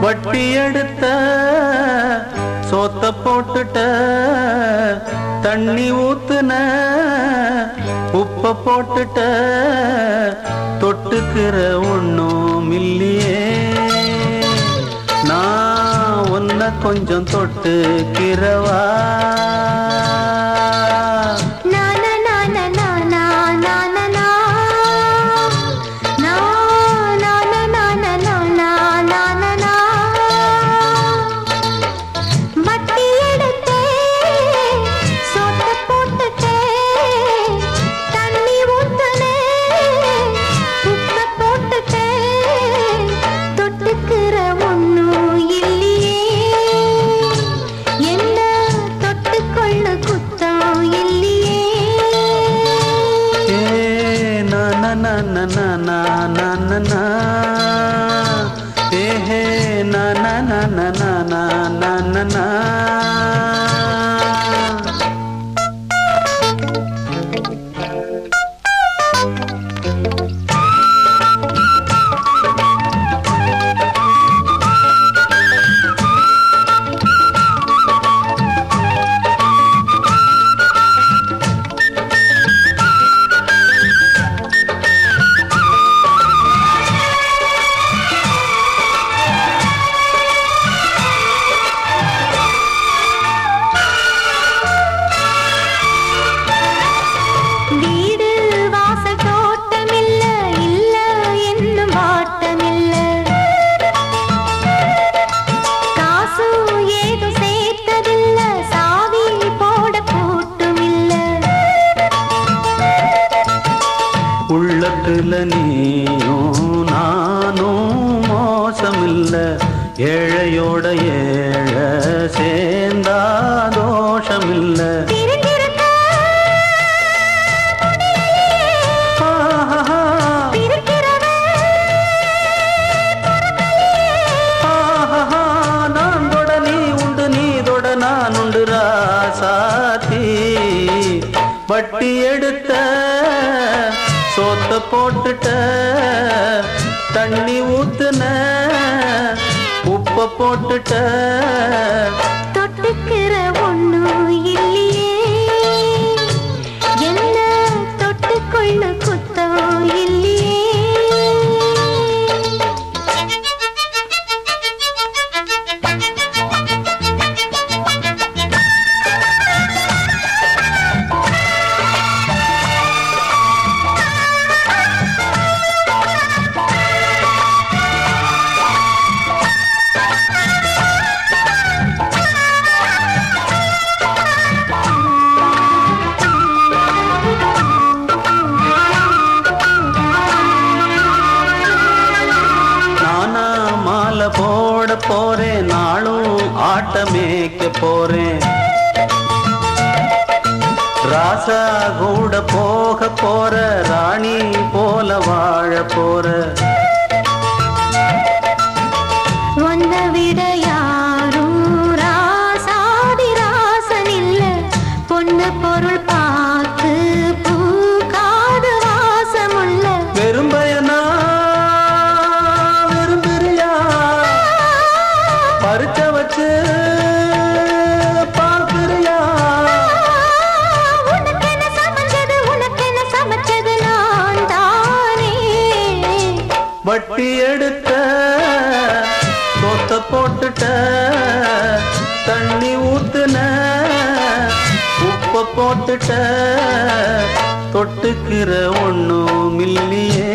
வட்டி எடுத்த சோத்த போட்டுட்ட தண்ணி ஊத்துன உப்ப போட்டுட்ட தொட்டுக்கிற ஒண்ணும் இல்லையே. நான் உன்னை கொஞ்சம் தொட்டுக்கிறவா? na na na eh, eh na na na na na na na na. உள்ளத்துல நீயும் நானும் மோசமில்ல. ஏழையோட ஏழ சேர்ந்தா தோஷமில்ல. பிரிந்திருக்க நான் தொட நீ உண்டு நீ தொட நான் உண்டு ராசாத்தி. வட்டி எடுத்த சோத்த போட்டுட்ட தண்ணி ஊத்துன உப்ப போட்டுட்ட. தொட்டுக்கிற ஒண்ணும் இல்லையே. என்ன தொட்டுக்கொள்ள குத்தம் இல்லை. போட போறேன் நாளும் ஆட்டமேக்க போறேன். ராசா கூட போக போற ராணி போல வாழ போற. வட்டி எடுத்த சொத்த போட்டுட்ட தண்ணி ஊத்துன உப்ப போட்டுட்ட தொட்டுக்கிற ஒண்ணும் இல்லையே.